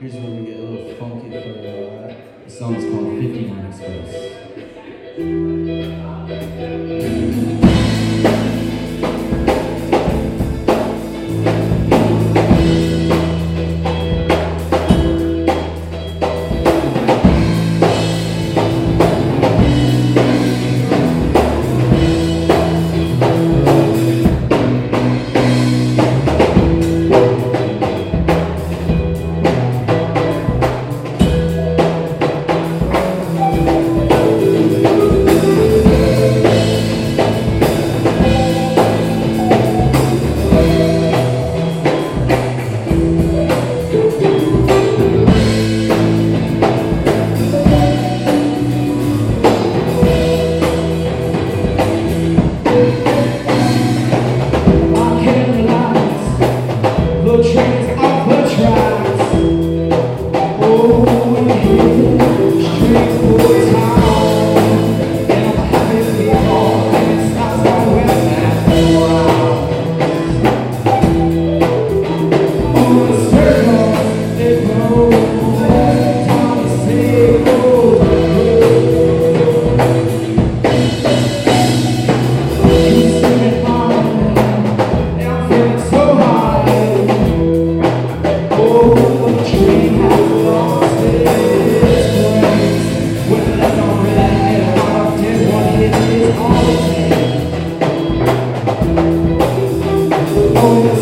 Here's where we get a little funky for alright? The song's called 59 Express. bom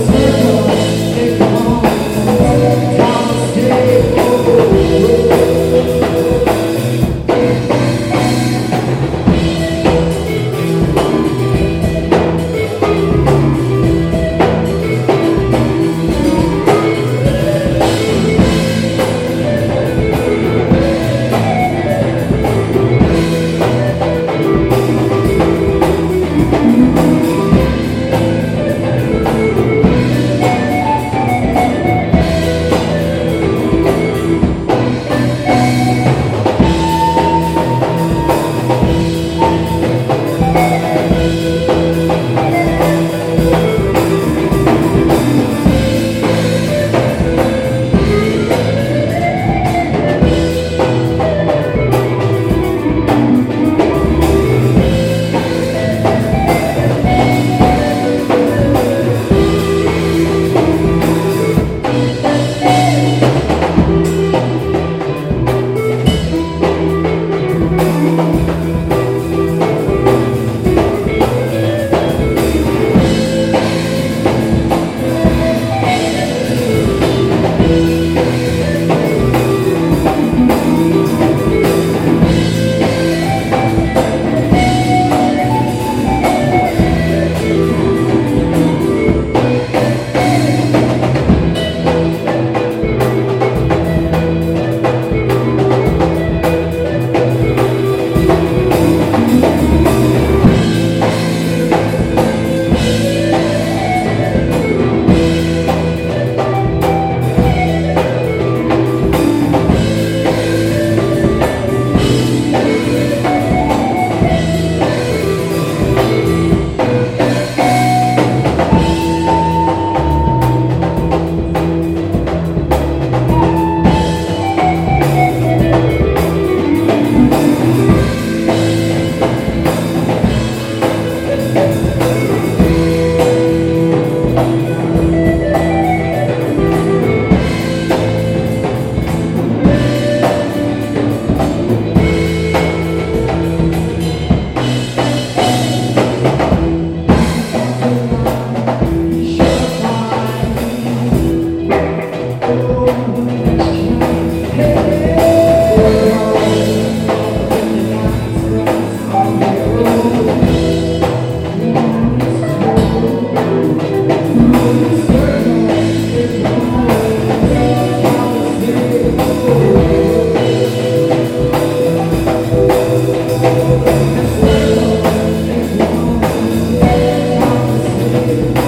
Thank you.